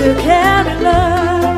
to carry love.